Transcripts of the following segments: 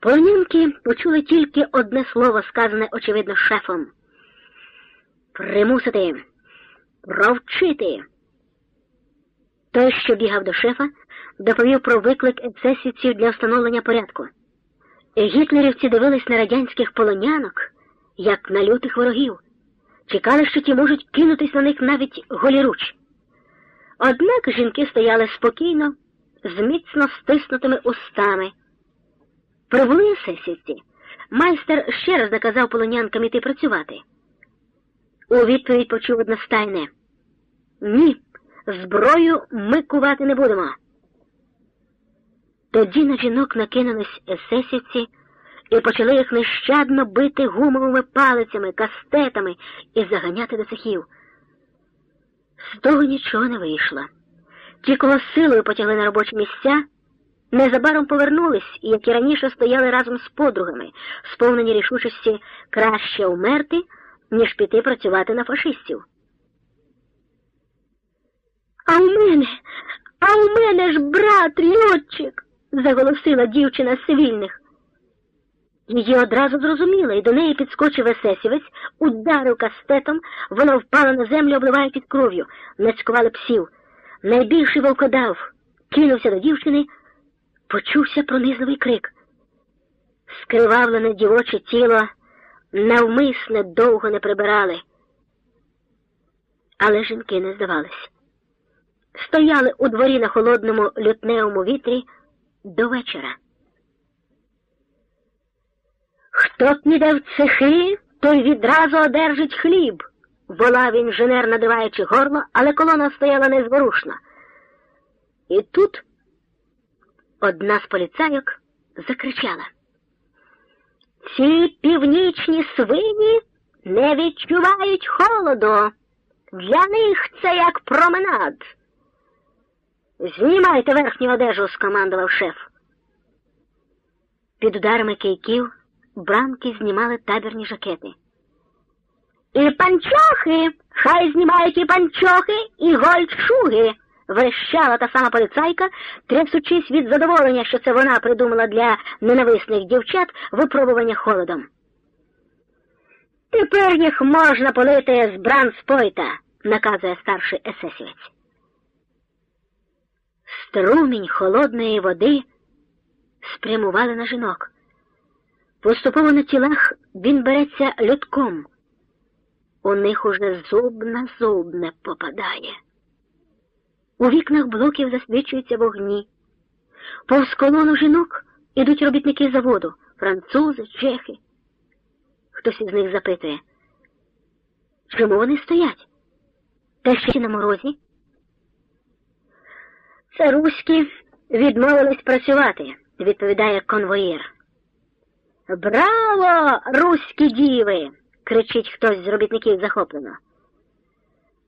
Полонянки почули тільки одне слово, сказане, очевидно, шефом. Примусити, провчити. Той, що бігав до шефа, доповів про виклик ексесівців для встановлення порядку. Гітлерівці дивились на радянських полонянок, як на лютих ворогів, чекали, що ті можуть кинутись на них навіть голіруч. Однак жінки стояли спокійно, з міцно стиснутими устами. Прибули есесівці. Майстер ще раз наказав полонянкам іти працювати. У відповідь почув одностайне. Ні, зброю ми кувати не будемо. Тоді на жінок накинулись есесівці і почали їх нещадно бити гумовими палицями, кастетами і заганяти до цехів. З того нічого не вийшло. Ті, кого силою потягли на робочі місця, незабаром повернулись як і раніше, стояли разом з подругами, сповнені рішучості краще умерти, ніж піти працювати на фашистів. А у мене, а у мене ж брат льотчик, заголосила дівчина з цивільних. Її одразу зрозуміла, і до неї підскочив есесівець, ударив кастетом, вона впала на землю, обливаючись кров'ю, нацькували псів. Найбільший волкодав кинувся до дівчини, почувся пронизливий крик. Скривавлене дівоче тіло навмисне довго не прибирали. Але жінки не здавались. Стояли у дворі на холодному лютневому вітрі до вечора. Хто піде в цехи, той відразу одержить хліб, волав інженер, надриваючи горло, але колона стояла незворушно. І тут одна з поліцайок закричала. Ці північні свині не відчувають холоду. Для них це як променад. Знімайте верхню одежу, скомандував шеф. Під ударами кийків бранки знімали табірні жакети. І панчохи, хай знімають і панчохи, і гольдшуги, верещала та сама поліцайка, трясучись від задоволення, що це вона придумала для ненависних дівчат випробування холодом. Тепер їх можна полити з бранспойта, наказує старший есесівець. Струмінь холодної води спрямували на жінок. Поступово на тілах він береться людком. У них уже зуб на зуб не попадає. У вікнах блоків засвічуються вогні. Повз колону жінок ідуть робітники заводу, французи, чехи. Хтось із них запитує, чому вони стоять? Та ще на морозі? Це руські відмовились працювати, відповідає конвоїр. Браво, руські діви! кричить хтось з робітників захоплено.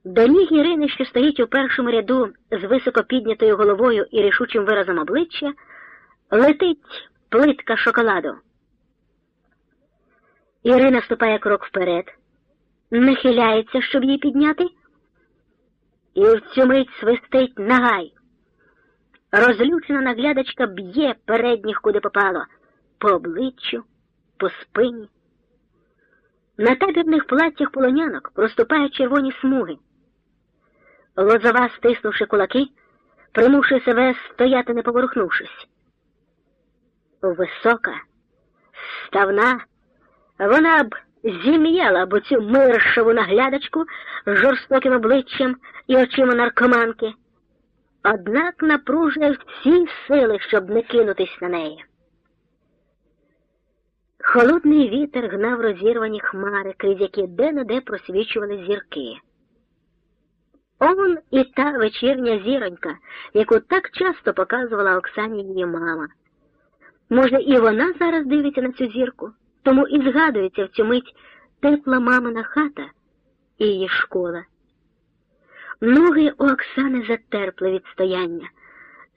До ніг Ірини, що стоїть у першому ряду з високо піднятою головою і рішучим виразом обличчя, летить плитка шоколаду. Ірина ступає крок вперед, нахиляється, щоб її підняти, і в цю мить свистить нагай. Розлючена наглядачка б'є передніх, куди попало, по обличчю, по спині. На табірних платтях полонянок проступають червоні смуги. Лозова, стиснувши кулаки, примушує себе стояти, не поворухнувшись. Висока, ставна, вона б зім'яла б цю миршову наглядачку з жорстоким обличчям і очима наркоманки, однак напружує всі сили, щоб не кинутись на неї. Холодний вітер гнав розірвані хмари, крізь які де-не-де просвічували зірки. Он і та вечірня зіронька, яку так часто показувала Оксані її мама. Може, і вона зараз дивиться на цю зірку, тому і згадується в цю мить тепла мамина хата і її школа. Ноги у Оксани затерпли від стояння,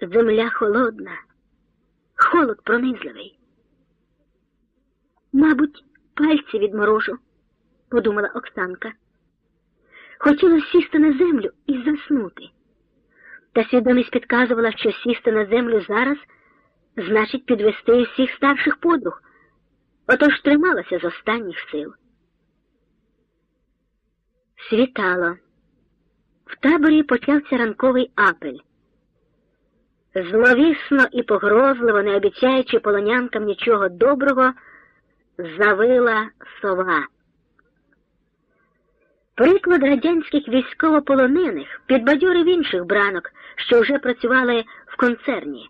земля холодна, холод пронизливий. Мабуть, пальці відморожу, подумала Оксанка. Хотіла сісти на землю і заснути. Та свідомість підказувала, що сісти на землю зараз значить, підвести всіх старших подруг. Отож трималася з останніх сил. Світало. В таборі почався ранковий апель. Зловісно і погрозливо, не обіцяючи полонянкам нічого доброго, завила сова. Приклад радянських військовополонених підбадьорив інших бранок, що вже працювали в концерні.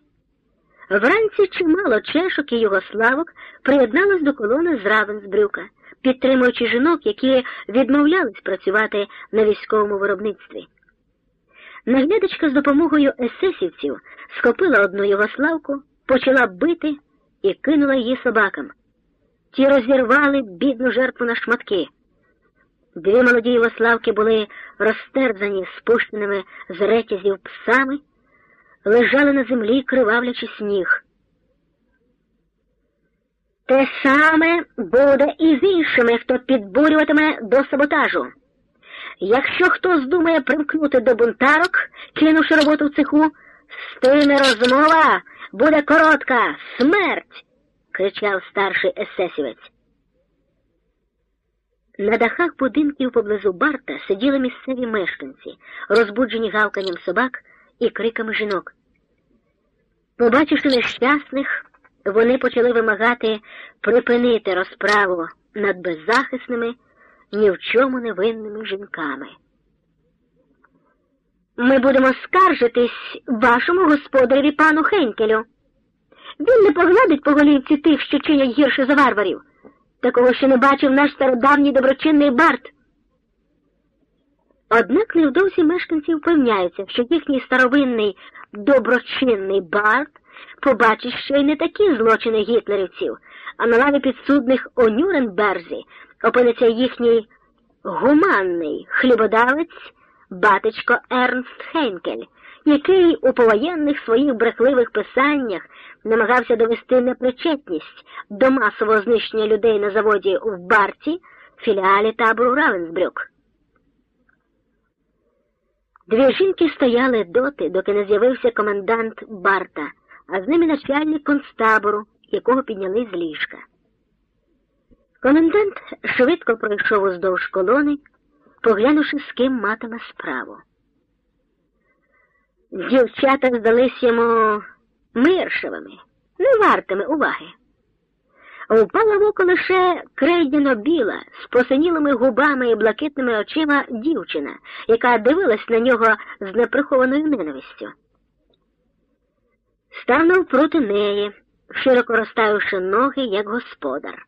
Вранці чимало чешок і югославок приєдналось до колони з Равенсбрюка, підтримуючи жінок, які відмовлялись працювати на військовому виробництві. Наглядачка з допомогою есесівців схопила одну югославку, почала бити і кинула її собакам. Ті розірвали бідну жертву на шматки. Дві молоді югославки були розтерзані спущеними з ретязів псами, лежали на землі, кривавлячи сніг. Те саме буде і з іншими, хто підбурюватиме до саботажу. Якщо хто здумає примкнути до бунтарок, кинувши роботу в цеху, тими розмова буде коротка, смерть, кричав старший есесівець. На дахах будинків поблизу Барта сиділи місцеві мешканці, розбуджені гавканням собак і криками жінок. Побачивши нещасних, вони почали вимагати припинити розправу над беззахисними, ні в чому невинними жінками. Ми будемо скаржитись вашому господареві пану Хенкелю. Він не погладить по голівці тих, що чинять гірше за варварів. Такого ще не бачив наш стародавній доброчинний бард. Однак невдовзі мешканці впевняються, що їхній старовинний доброчинний бард побачить ще й не такі злочини гітлерівців, а на лаві підсудних у Нюрнберзі опиниться їхній гуманний хлібодавець батечко Ернст Хейнкель, який у повоєнних своїх брехливих писаннях намагався довести непричетність до масового знищення людей на заводі в Барті, філіалі табору Равенсбрюк. Дві жінки стояли доти, доки не з'явився комендант Барта, а з ними начальник концтабору, якого підняли з ліжка. Комендант швидко пройшов уздовж колони, поглянувши, з ким матиме справу. Дівчата здались йому миршевими, не вартими уваги. Впала в око лише крейдяно біла, з посинілими губами і блакитними очима дівчина, яка дивилась на нього з неприхованою ненавистю. Станув проти неї, широко розставивши ноги, як господар.